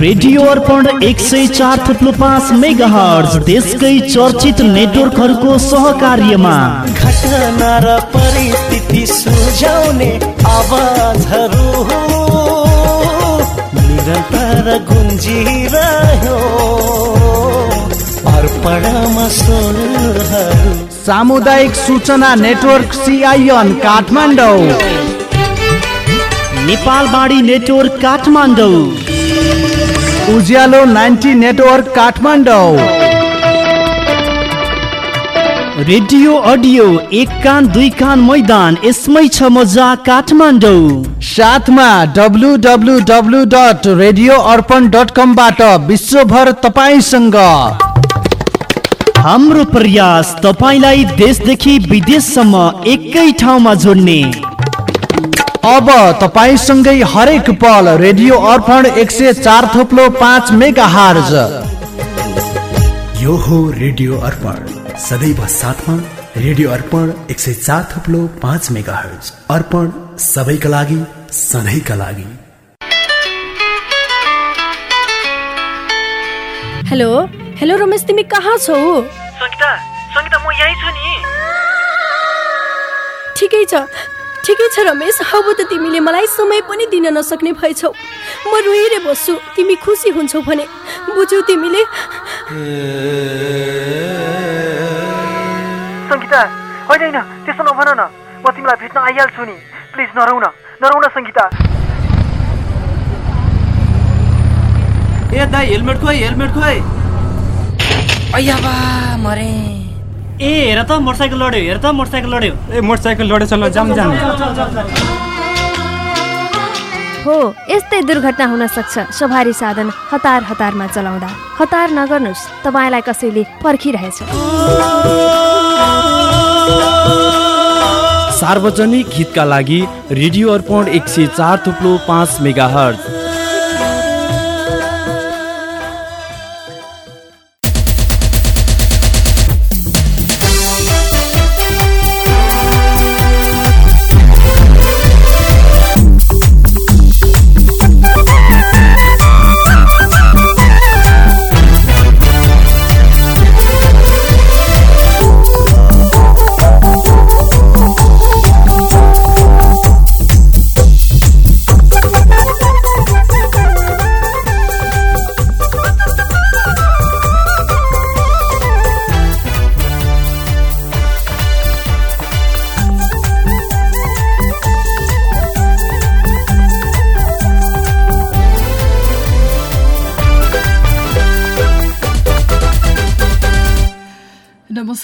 Radio अर्पण एक सय चार थुप्लो पाँच मेगा हर्ज देशकै चर्चित नेटवर्कहरूको सहकार्यमा। घटना र परिस्थिति सुझाउने आवाजहरू निरन्तर गुन्जिरह्यो। अर्पणमा स्वरहरू सामुदायिक सूचना network CIN Kathmandu. नेपालबाडी network Kathmandu. Ujyaalo ninety network Kathmandu. Radio audio एक कान दुई कान मैदान यसमै छ मजा काठमाडौँ। साथमा W W W dot radio Arpan dot कमबाट विश्वभर तपाईँसँग। हाम्रो प्रयास तपाईँलाई देशदेखि विदेशसम्म एकै ठाउँमा जोड्ने। अब तपाईँसँगै हरेक पल रेडियो अर्पण एक सय चार थोप्लो पाँच मेगा हार्ज यो हो रेडियो अर्पण। सदैव साथमा रेडियो अर्पण एक सय चार थप्लो पाँच मेगा हर्ज अर्पण सबैका लागि सधैँका लागि। हेलो हेलो रमेश तिमी कहाँ छौ? सङ्गीता सङ्गीता म यहीँ छु नि। ठिकै छ। ठिकै छ रमेश अब त तिमीले मलाई समय पनि दिन नसक्ने भएछौ। म रोएर बस्छु तिमी खुसी हुन्छौ भने। बुझ्यौ तिमीले? सङ्गीता होइन होइन त्यसो नभन न। म तिमीलाई भेट्न आइहाल्छु नि। प्लिज नरौ न नरौ न सङ्गीता ए दाइ हेलमेट खोइ हेलमेट खोइ। अय्याबा मरे। ए हेर त मोटरसाइकल लड्यो हेर त मोटरसाइकल लड्यो। ए मोटरसाइकल लडेछ ल जाम जाम। हो यस्तै दुर्घटना हुन सक्छ। सवारी साधन हतार हतारमा चलाउँदा। हतार नगर्नुहोस् तपाईँलाई कसैले पर्खिरहेछ। सार्वजनिक हितका लागि रेडियो अर्पण एक सय चार थुप्लो पाँच मेगा हर्ज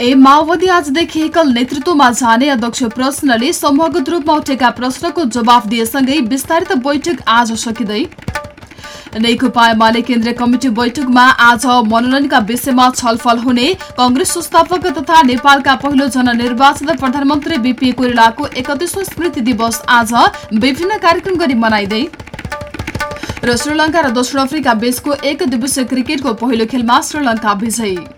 ए माओवादी आजदेखि एकल नेतृत्वमा जाने अध्यक्ष प्रश्नले समूहगत रूपमा उठेका प्रश्नको जवाफ दिएसँगै विस्तारित बैठक आज सकिँदै नेकपा एमाले केन्द्रीय कमिटी बैठकमा आज मनोनयनका विषयमा छलफल हुने कंग्रेस संस्थापक तथा नेपालका पहिलो जननिर्वाचित प्रधानमन्त्री बीपी कोइरालाको एकतिसौँ स्मृति दिवस आज विभिन्न कार्यक्रम गरी मनाइँदै र श्रीलङ्का र दक्षिण अफ्रिका बीचको एक दिवसीय क्रिकेटको पहिलो खेलमा श्रीलङ्का विजयी।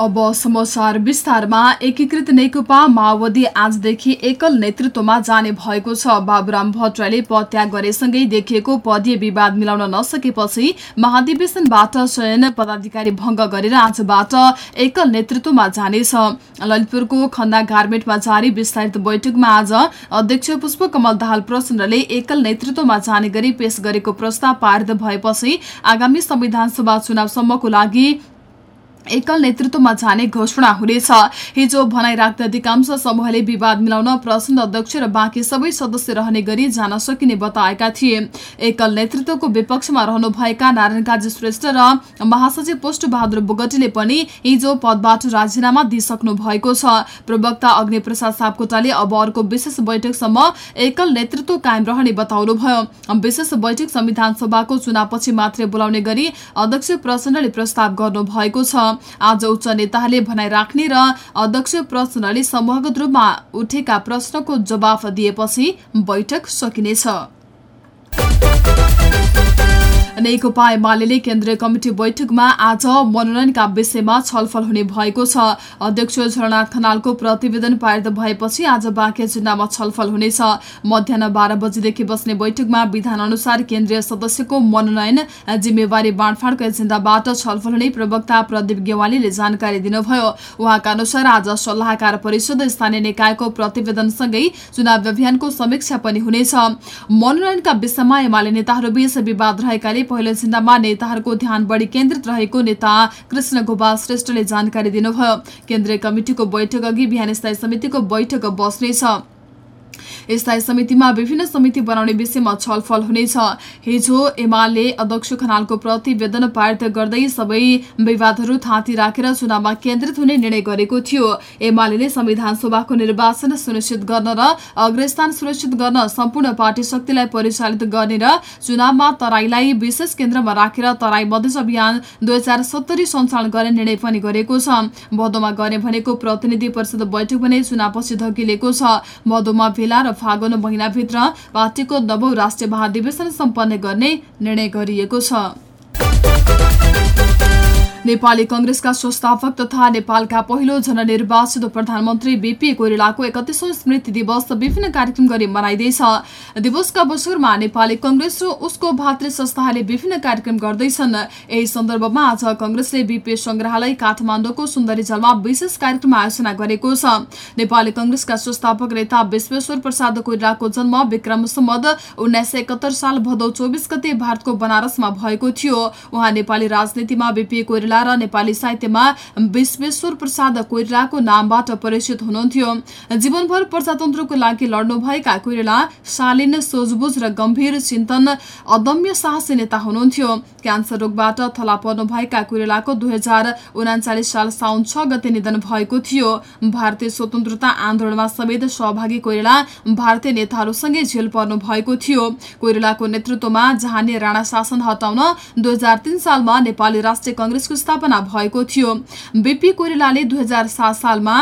अब समाचार विस्तारमा एकीकृत नेकपा माओवादी आजदेखि एकल नेतृत्वमा जाने भएको छ। बाबुराम भट्टराईले पदत्याग गरेसँगै देखिएको पदीय विवाद मिलाउन नसकेपछि महाधिवेशनबाट चयन पदाधिकारी भङ्ग गरेर आजबाट एकल नेतृत्वमा जानेछ। ललितपुरको खन्ना गार्मेन्टमा जारी विस्तारित बैठकमा आज अध्यक्ष पुष्पकमल दाहाल प्रचण्डले एकल नेतृत्वमा जाने गरी पेश गरेको प्रस्ताव पारित भएपछि आगामी संविधान सभा चुनावसम्मको लागि एकल नेतृत्वमा जाने घोषणा हुनेछ। हिजो भनाइ राख्दै अधिकांश समूहले विवाद मिलाउन प्रसन्न अध्यक्ष र बाँकी सबै सदस्य रहने गरी जान सकिने बताएका थिए। एकल नेतृत्वको विपक्षमा रहनुभएका नारायण काजी श्रेष्ठ र महासचिव पोष्ट बहादुर बोगटीले पनि हिजो पदबाट राजीनामा दिइसक्नु भएको छ। प्रवक्ता अग्नि प्रसाद सापकोटाले अब अर्को विशेष बैठकसम्म एकल नेतृत्व कायम रहने बताउनुभयो। विशेष बैठक संविधान सभाको चुनावपछि मात्रै बोलाउने गरी अध्यक्ष प्रचण्डले प्रस्ताव गर्नु भएको छ। आज उच्च नेताहरूले भनाइ राख्ने र अध्यक्ष प्रचण्डले समूहगत रूपमा उठेका प्रश्नको जवाफ दिएपछि बैठक सकिनेछ। नेकपा एमाले केन्द्रीय कमिटी बैठकमा आज मनोनयनका विषयमा छलफल हुने भएको छ। अध्यक्ष झरनाथ खनालको प्रतिवेदन पारित भएपछि आज बाँकी जिल्लामा छलफल हुनेछ। मध्याह बाह्र बजेदेखि बस्ने बैठकमा विधान अनुसार केन्द्रीय सदस्यको मनोनयन जिम्मेवारी बाँडफाँडको एजेन्डाबाट छलफल हुने प्रवक्ता प्रदीप गेवालीले जानकारी दिनुभयो। उहाँका अनुसार आज सल्लाहकार परिषद स्थानीय निकायको प्रतिवेदनसँगै चुनाव अभियानको समीक्षा पनि हुनेछ। मनोनयनका विषयमा एमाले नेताहरूबीच विवाद रहेकाले पहिलो जिल्लामा नेताहरूको ध्यान बढी केन्द्रित रहेको नेता कृष्ण गोपाल श्रेष्ठले जानकारी दिनुभयो। केन्द्रीय कमिटिको बैठक अघि बिहान स्थायी समितिको बैठक बस्नेछ। स्थायी समितिमा विभिन्न समिति बनाउने विषयमा छलफल हुनेछ। हिजो एमाले अध्यक्ष खनालको प्रतिवेदन पारित गर्दै सबै विवादहरू थाँती राखेर चुनावमा केन्द्रित हुने निर्णय गरेको थियो। एमाले संविधान सभाको निर्वाचन सुनिश्चित गर्न र अग्रस्थान सुनिश्चित गर्न सम्पूर्ण पार्टी शक्तिलाई परिचालित गर्ने र चुनावमा तराईलाई विशेष केन्द्रमा राखेर तराई मधेस अभियान दुई हजार सत्तरी सञ्चालन गर्ने निर्णय पनि गरेको छ। भदौमा गर्ने भनेको प्रतिनिधि परिषद बैठक भने चुनावपछि धकिलेको छ। भदौमा भेला र फागुन महिनाभित्र पार्टीको नवौं राष्ट्रिय महाधिवेशन सम्पन्न गर्ने निर्णय गरिएको छ। नेपाली कंग्रेसका संस्थापक तथा नेपालका पहिलो जननिर्वाचित प्रधानमन्त्री बीपी कोइरालाको एकतिसौँ स्मृति दिवस विभिन्न कार्यक्रम गरी मनाइँदैछ। दिवसका अवसरमा नेपाली कंग्रेस र उसको भातृ संस्थाहरूले विभिन्न कार्यक्रम गर्दैछन्। यही सन्दर्भमा आज कंग्रेसले बीपी संग्रहालय काठमाडौँको सुन्दरी जलमा विशेष कार्यक्रम आयोजना गरेको छ। नेपाली कंग्रेसका संस्थापक नेता विश्वेश्वर प्रसाद कोइरालाको जन्म विक्रम सम्मद उन्नाइस साल भदौ चौबिस गते भारतको बनारसमा भएको थियो। उहाँ नेपाली राजनीतिमा बीपी कोइराला कोइराला र नेपाली साहित्यमा विश्वेश्वर प्रसाद कोइरालाको नामबाट परिचित हुनुहुन्थ्यो। जीवनभर प्रजातन्त्रको लागि लड्नुभएका कोइराला शालीन सोझबुझ र गम्भीर चिन्तन अदम्य साहसी नेता हुनुहुन्थ्यो। क्यान्सर रोगबाट थला पर्नुभएका कोइरालाको दुई साल साउन छ गते निधन भएको थियो। भारतीय स्वतन्त्रता आन्दोलनमा समेत सहभागी कोइराला भारतीय नेताहरूसँगै झेल पर्नु भएको थियो। कोइरालाको नेतृत्वमा जहानी राणा शासन हटाउन दुई सालमा नेपाली राष्ट्रिय कंग्रेसको स्थापना भएको थियो। बीपी कोइरालाले दुई सालमा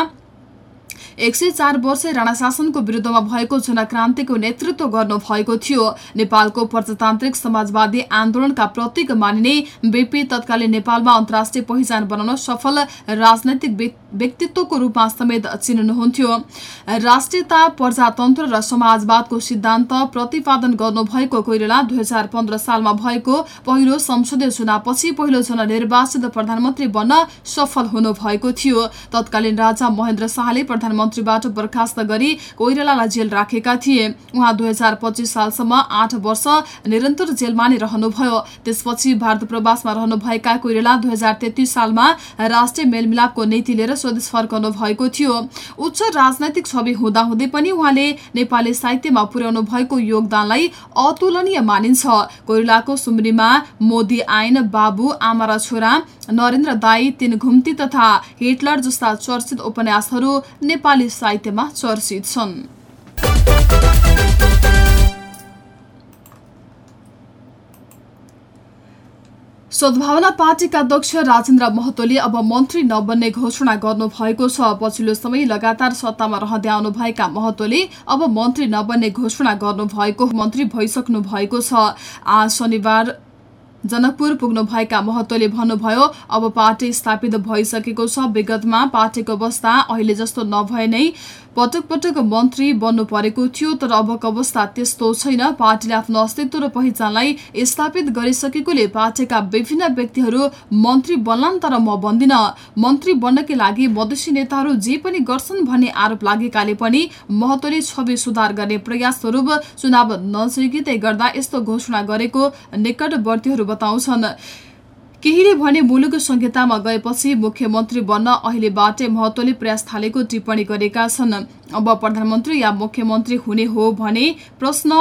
एक सय चार वर्ष राणा शासनको विरुद्धमा भएको जनक्रान्तिको नेतृत्व गर्नु भएको थियो। नेपालको प्रजातान्त्रिक समाजवादी आन्दोलनका प्रतीक मानिने बीपी तत्कालीन नेपालमा अन्तर्राष्ट्रिय पहिचान बनाउन सफल राजनैतिक व्यक्तित्वको रूपमा समेत चिन्नुहुन्थ्यो। राष्ट्रियता प्रजातन्त्र र समाजवादको सिद्धान्त प्रतिपादन गर्नुभएको कोइराला दुई सालमा भएको पहिलो संसदीय चुनावपछि पहिलो जननिर्वाचित प्रधानमन्त्री बन्न सफल हुनुभएको थियो। तत्कालीन राजा महेन्द्र शाहले प्रधानमन्त्रीबाट बर्खास्त गरी कोइरालालाई जेल राखेका थिए। उहाँ दुई सालसम्म आठ वर्ष निरन्तर जेलमा नै रहनुभयो। त्यसपछि भारत प्रवासमा रहनुभएका कोइराला दुई सालमा राष्ट्रिय मेलमिलापको नीति लिएर स्वदेश फर्कनु भएको थियो। उच्च राजनैतिक छवि हुँदाहुँदै पनि उहाँले नेपाली साहित्यमा पुर्याउनु भएको योगदानलाई अतुलनीय मानिन्छ। कोइरालाको सुम्रीमा मोदी आइन बाबु आमा र छोरा नरेन्द्र दाई तीन घुम्ती तथा हिटलर जस्ता चर्चित उपन्यासहरू नेपाली साहित्यमा चर्चित छन्। सद्भावना पार्टीका अध्यक्ष राजेन्द्र महतोले अब मन्त्री नबन्ने घोषणा गर्नुभएको छ। पछिल्लो समय लगातार सत्तामा रहँदै आउनुभएका महतोले अब मन्त्री नबन्ने घोषणा गर्नुभएको मन्त्री भइसक्नु भएको छ। आज शनिबार जनकपुर पुग्नुभएका महतोले भन्नुभयो अब पार्टी स्थापित भइसकेको छ विगतमा पार्टीको अवस्था अहिले जस्तो नभए नै पटक पटक मन्त्री बन्नु परेको थियो तर अबको अवस्था त्यस्तो छैन। पार्टीले आफ्नो अस्तित्व र पहिचानलाई स्थापित गरिसकेकोले पार्टीका विभिन्न व्यक्तिहरू मन्त्री बन्लान् तर म बन्दिन। मन्त्री बन्नकै लागि मधेसी नेताहरू जे पनि गर्छन् भन्ने आरोप लागेकाले पनि महतोले छवि सुधार गर्ने प्रयास स्वरूप चुनाव नजिकै गर्दा यस्तो घोषणा गरेको निकटवर्तीहरू बताउँछन्। केहीले भने मुलुक संहितामा गएपछि मुख्यमन्त्री बन्न अहिलेबाटै महत्वले प्रयास थालेको टिप्पणी गरेका छन्। अब प्रधानमन्त्री या मुख्यमन्त्री हुने हो भने प्रश्न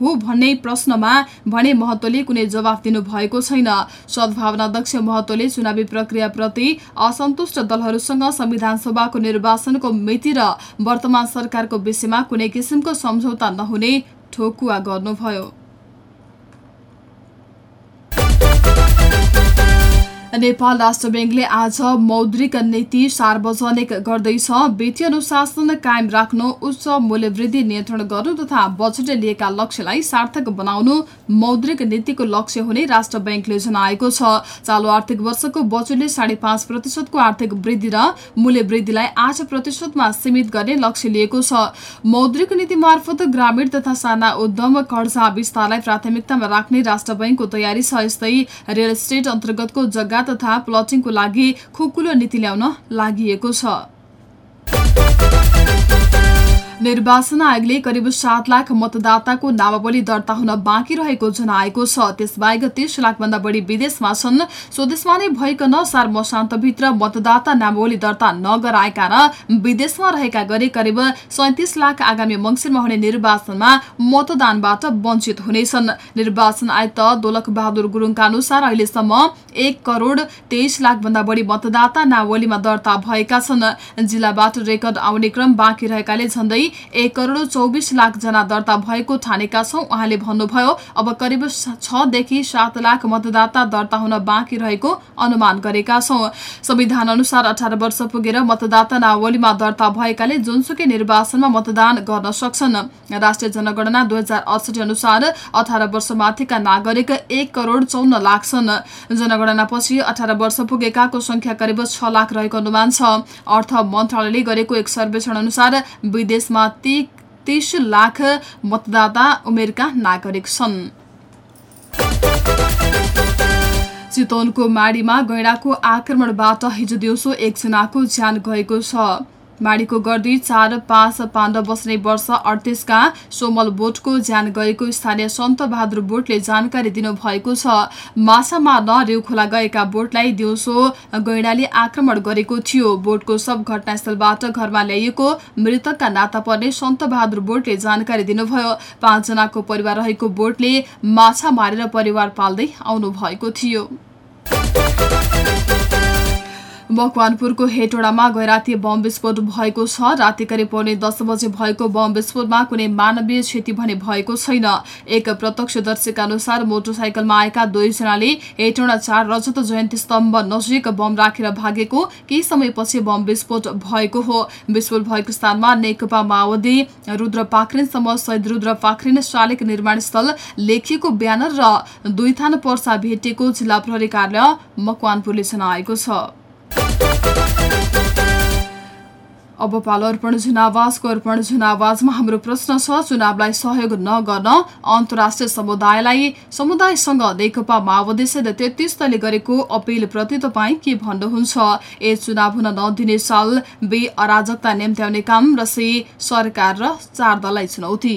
हो भन्ने प्रश्नमा भने महत्वले कुनै जवाफ दिनु भएको छैन। सद्भावना अध्यक्ष महत्वले चुनावी प्रक्रियाप्रति असन्तुष्ट दलहरूसँग संविधान सभाको निर्वाचनको मिति र वर्तमान सरकारको विषयमा कुनै किसिमको सम्झौता नहुने ठोकुवा गर्नुभयो। नेपाल राष्ट्र ब्याङ्कले आज मौद्रिक नीति सार्वजनिक गर्दैछ। वित्तीय अनुशासन कायम राख्नु उच्च मूल्यवृद्धि नियन्त्रण गर्नु तथा बजेटले लिएका लक्ष्यलाई सार्थक बनाउनु मौद्रिक नीतिको लक्ष्य हुने राष्ट्र ब्याङ्कले जनाएको छ। चालु आर्थिक वर्षको बजेटले साढे पाँच प्रतिशतको आर्थिक वृद्धि र मूल्य वृद्धिलाई आठ प्रतिशतमा सीमित गर्ने लक्ष्य लिएको छ। मौद्रिक नीति मार्फत ग्रामीण तथा साना उद्यम कर्जा विस्तारलाई प्राथमिकतामा राख्ने राष्ट्र ब्याङ्कको तयारी छ। यस्तै रियल इस्टेट अन्तर्गतको जग्गा तथा प्लटिङको लागि खुकुलो नीति ल्याउन लागि छ। निर्वाचन आयोगले करिब सात लाख मतदाताको नामावली दर्ता हुन बाँकी रहेको जनाएको छ। त्यसबाहेक तीस लाखभन्दा बढी विदेशमा छन्। स्वदेशमा नै भइकन सार मशान्तभित्र मतदाता नामावली दर्ता नगराएका र विदेशमा रहेका गरी करिब सैतिस लाख आगामी मङ्सिरमा हुने निर्वाचनमा मतदानबाट वञ्चित हुनेछन्। निर्वाचन आयुक्त दोलक बहादुर गुरुङका अनुसार अहिलेसम्म एक करोड तेइस लाखभन्दा बढी मतदाता नावलीमा दर्ता भएका छन्। जिल्लाबाट रेकर्ड आउने क्रम बाँकी रहेकाले झण्डै एक करोड चौबिस लाख जना दर्ता भएको ठानेका छौं। उहाँले भन्नुभयो अब करिब छदेखि सात लाख मतदाता दर्ता हुन बाँकी रहेको अनुमान गरेका छौं। संविधान अनुसार अठार वर्ष पुगेर मतदाता नावलीमा दर्ता भएकाले जुनसुकै निर्वाचनमा मतदान गर्न सक्छन्। राष्ट्रिय जनगणना दुई अनुसार अठार वर्षमाथिका नागरिक एक करोड चौन्न लाख छन्। जनगणनापछि अठार वर्ष पुगेकाको संख्या करिब छ लाख रहेको अनुमान छ। अर्थ मन्त्रालयले गरेको एक सर्वेक्षण अनुसार विदेशमा देशमा तीस लाख मतदाता उमेरका नागरिक छन्। चितवनको माडीमा गैँडाको आक्रमणबाट हिजो दिउँसो एकजनाको ज्यान गएको छ। माडीको गर्दी चार पाँच पाण्डव बस्ने वर्ष अडतिसका सोमल बोटको ज्यान गएको स्थानीय सन्त बहादुर बोटले जानकारी दिनुभएको छ। माछा मार्न रेउखोला गएका बोटलाई दिउँसो गैडाले आक्रमण गरेको थियो। बोटको सब घटनास्थलबाट घरमा ल्याइएको मृतकका नाता पर्ने सन्त बहादुर बोटले जानकारी दिनुभयो। पाँचजनाको परिवार रहेको बोटले माछा मारेर परिवार पाल्दै आउनु भएको थियो। मकवानपुरको हेटोडामा गैराती बम विस्फोट भएको छ। राति करिब पौने दस बजे भएको बम विस्फोटमा कुनै मानवीय क्षति भने भएको छैन। एक प्रत्यक्षदर्शीका अनुसार मोटरसाइकलमा आएका दुईजनाले हेटोडा चार रजत जयन्ती स्तम्भ नजिक बम राखेर भागेको केही समयपछि बम विस्फोट भएको हो। विस्फोट भएको स्थानमा नेकपा माओवादी रुद्र पाखरिनसम्म शहीद रुद्र पाखरिन शालिक निर्माण स्थल लेखिएको ब्यानर र दुई थान पर्सा भेटिएको जिल्ला प्रहरी कार्यालय मकवानपुरले जनाएको छ। अब पालो अर्पण जुनावाजको अर्पण जुनावाजमा हाम्रो प्रश्न छ चुनावलाई सहयोग नगर्न अन्तर्राष्ट्रिय समुदायलाई समुदायसँग नेकपा माओवादीसहित तेत्तिस दलले गरेको अपिलप्रति तपाईँ के भन्नुहुन्छ? ए चुनाव हुन नदिने साल बे अराजकता निम्त्याउने काम र सी सरकार र चार दललाई चुनौती।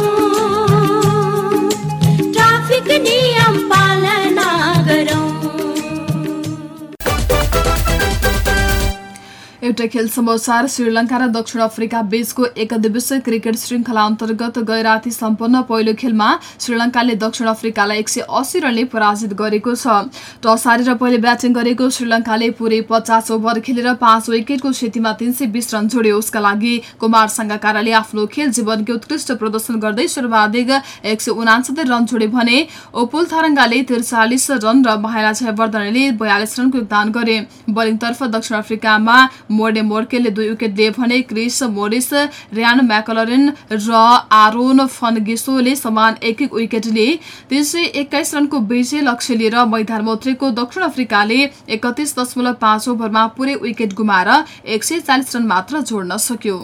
एउटा खेल समाचार श्रीलङ्का र दक्षिण अफ्रिका बीचको एक दिवसीय क्रिकेट श्रृङ्खला अन्तर्गत गै राति सम्पन्न पहिलो खेलमा श्रीलङ्काले दक्षिण अफ्रिकालाई एक सय अस्सी रनले पराजित गरेको छ। टस हारेर पहिले ब्याटिङ गरेको श्रीलङ्काले पुरै पचास ओभर खेलेर पाँच विकेटको क्षतिमा तीन सय बिस रन जोड्यो। उसका लागि कुमार सङ्गाकाराले आफ्नो खेल जीवनको उत्कृष्ट प्रदर्शन गर्दै सर्वाधिक एक सय उनासत्तरी रन जोडे भने ओपुल थारङ्गाले त्रिचालिस रन र माहेला जयवर्धनले बयालिस रनको योगदान गरे। बलिङतर्फ दक्षिण अफ्रिकामा मोर्डे मोर्केलले दुई विकेट लिए भने क्रिस मोरिस रियान म्याकलरिन र आरोन फनगिसोले समान एक एक विकेट लिए। तीन सय एक्काइस रनको विजय लक्ष्य लिएर मैदानमा उत्रेको दक्षिण अफ्रिकाले एकतिस दशमलव पाँच ओभरमा पुरै विकेट गुमाएर एक सय चालिस रन मात्र जोड्न सक्यो।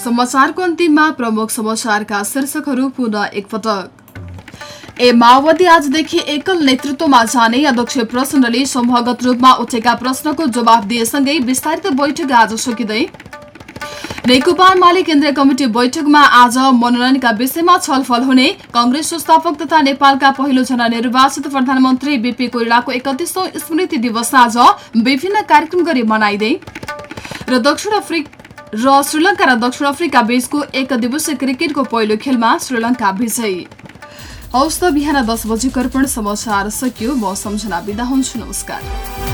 समाचारको अन्तिममा प्रमुख समाचारका शीर्षकहरू पुनः एकपटक। ए माओवादी आजदेखि एकल नेतृत्वमा जाने अध्यक्ष प्रचण्डले समूहगत रूपमा उठेका प्रश्नको जवाब दिएसँगै विस्तारित बैठक आज सकिँदै नेकपा एमाले केन्द्रीय कमिटी बैठकमा आज मनोनयनका विषयमा छलफल हुने कंग्रेस संस्थापक तथा नेपालका पहिलो जना निर्वाचित प्रधानमन्त्री बीपी कोइरालाको एकतिसौं स्मृति दिवस आज विभिन्न कार्यक्रम गरी मनाइँदै र दक्षिण अफ्रिका र श्रीलङ्का र दक्षिण अफ्रिका बीचको एक दिवसीय क्रिकेटको पहिलो खेलमा श्रीलङ्का विजयी। हौस् त बिहान दस बजे कर्पण समाचार सकियो। म सम्झना बिदा हुन्छु। नमस्कार।